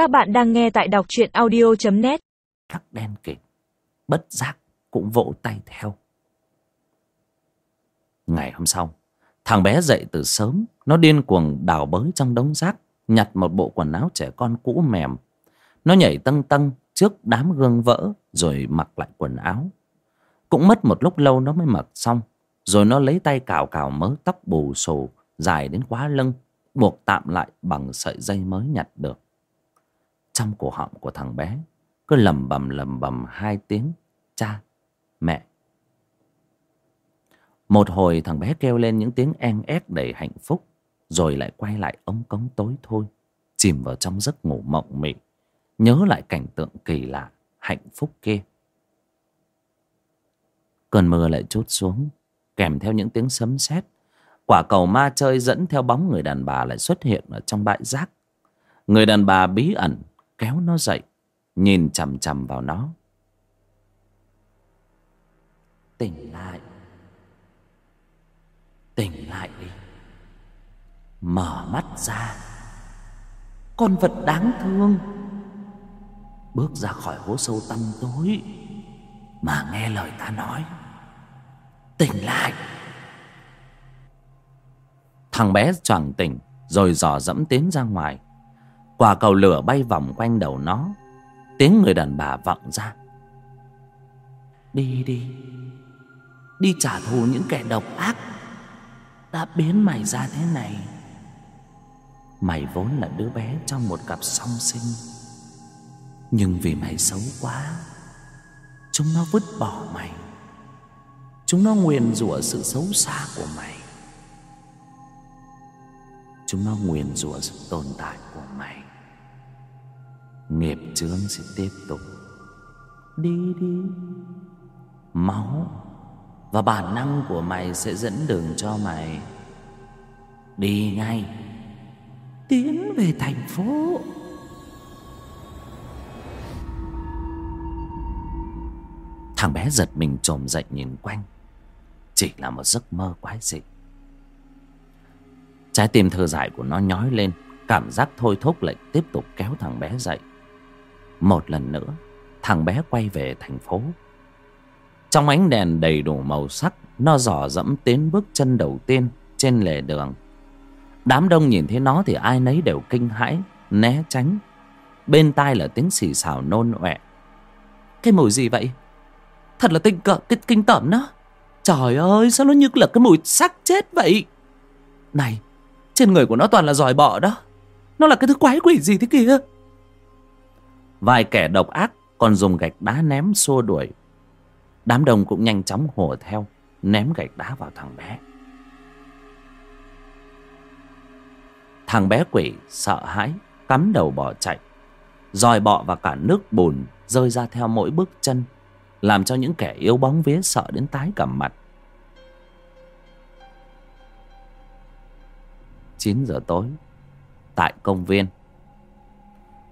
Các bạn đang nghe tại đọc truyện audio.net Tắc đen kịt, Bất giác cũng vỗ tay theo. Ngày hôm sau, Thằng bé dậy từ sớm, Nó điên cuồng đào bới trong đống rác, Nhặt một bộ quần áo trẻ con cũ mềm. Nó nhảy tăng tăng Trước đám gương vỡ, Rồi mặc lại quần áo. Cũng mất một lúc lâu nó mới mặc xong, Rồi nó lấy tay cào cào mớ tóc bù xù, Dài đến quá lưng, Buộc tạm lại bằng sợi dây mới nhặt được. Trong cổ họng của thằng bé. Cứ lầm bầm lầm bầm hai tiếng Cha, mẹ. Một hồi thằng bé kêu lên những tiếng en ép đầy hạnh phúc Rồi lại quay lại ống cống tối thôi Chìm vào trong giấc ngủ mộng mị Nhớ lại cảnh tượng kỳ lạ Hạnh phúc kia. Cơn mưa lại chút xuống Kèm theo những tiếng sấm sét Quả cầu ma chơi dẫn theo bóng người đàn bà lại xuất hiện ở trong bãi rác. Người đàn bà bí ẩn kéo nó dậy, Nhìn chằm chằm vào nó. Tỉnh lại. Tỉnh lại đi. Mở mắt ra. Con vật đáng thương. Bước ra khỏi hố sâu tăm tối, Mà nghe lời ta nói. Tỉnh lại. Thằng bé choàng tỉnh, Rồi dò dẫm tiến ra ngoài. Quả cầu lửa bay vòng quanh đầu nó. Tiếng người đàn bà vọng ra. Đi đi. Đi trả thù những kẻ độc ác. Đã biến mày ra thế này. Mày vốn là đứa bé trong một cặp song sinh. Nhưng vì mày xấu quá, chúng nó vứt bỏ mày. Chúng nó nguyền rủa sự xấu xa của mày. Chúng nó nguyền rủa sự tồn tại của mày nghiệp chướng sẽ tiếp tục. Đi đi. Máu và bản năng của mày sẽ dẫn đường cho mày. Đi ngay. Tiến về thành phố. Thằng bé giật mình trồm dậy nhìn quanh. Chỉ là một giấc mơ quái dị. Trái tim thơ dại của nó nhói lên. Cảm giác thôi thúc lại tiếp tục kéo thằng bé dậy một lần nữa, Thằng bé quay về thành phố. Trong ánh đèn đầy đủ màu sắc, Nó dò dẫm tiến bước chân đầu tiên Trên lề đường. Đám đông nhìn thấy nó thì ai nấy đều kinh hãi, Né tránh. Bên tai là tiếng xì xào nôn ọe. Cái mùi gì vậy? Thật là tinh cỡ cái kinh tởm đó. Trời ơi, sao nó như là cái mùi xác chết vậy? Này, Trên người của nó toàn là giòi bọ đó. Nó là cái thứ quái quỷ gì thế kìa? Vài kẻ độc ác còn dùng gạch đá ném xua đuổi. Đám đông cũng nhanh chóng hùa theo, Ném gạch đá vào thằng bé. Thằng bé quỷ sợ hãi, Cắm đầu bỏ chạy. Dòi bọ và cả nước bùn Rơi ra theo mỗi bước chân, Làm cho những kẻ yếu bóng vía sợ đến tái cả mặt. 9 giờ tối, Tại công viên.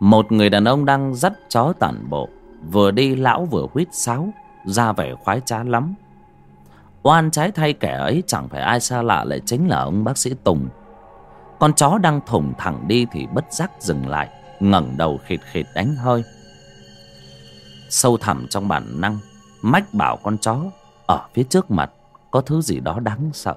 Một người đàn ông đang dắt chó tản bộ, Vừa đi lão vừa huýt sáo, ra vẻ khoái trá lắm. Oan trái thay kẻ ấy chẳng phải ai xa lạ lại chính là ông bác sĩ tùng. Con chó đang thủng thẳng đi thì bất giác dừng lại, ngẩng đầu khịt khịt đánh hơi. Sâu thẳm trong bản năng, mách bảo con chó, ở phía trước mặt, có thứ gì đó đáng sợ.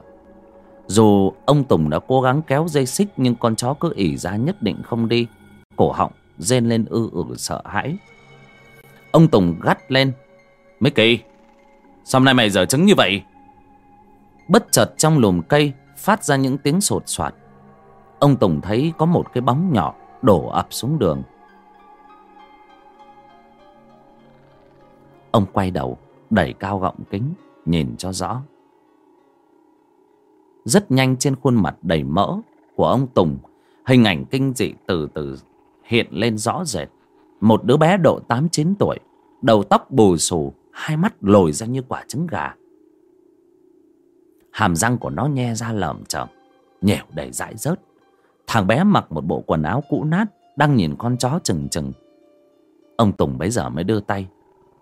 Dù ông tùng đã cố gắng kéo dây xích nhưng con chó cứ ỉ ra nhất định không đi, cổ họng rên lên ư ử sợ hãi. Ông tùng gắt lên. Mấy kỳ Sao hôm nay mày dở trứng như vậy? Bất chợt trong lùm cây Phát ra những tiếng sột soạt. Ông Tùng thấy có một cái bóng nhỏ Đổ ập xuống đường. Ông quay đầu, Đẩy cao gọng kính, Nhìn cho rõ. Rất nhanh trên khuôn mặt đầy mỡ Của ông Tùng, Hình ảnh kinh dị từ từ hiện lên rõ rệt. Một đứa bé độ 8-9 tuổi, Đầu tóc bù xù, hai mắt lồi ra như quả trứng gà. Hàm răng của nó nhe ra lởm chởm, nhẻo đầy dãi rớt. Thằng bé mặc một bộ quần áo cũ nát, đang nhìn con chó chừng chừng. Ông tùng bấy giờ mới đưa tay,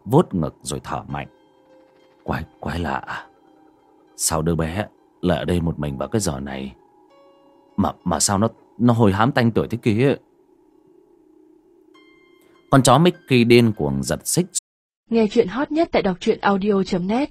vuốt ngực rồi thở mạnh. Quái quái lạ à. sao đứa bé lại ở đây một mình vào cái giờ này? Mà mà sao nó nó hồi hám tanh tuổi thế kia con chó Mickey điên cuồng giật xích. Nghe chuyện hot nhất tại đọc truyện audio.net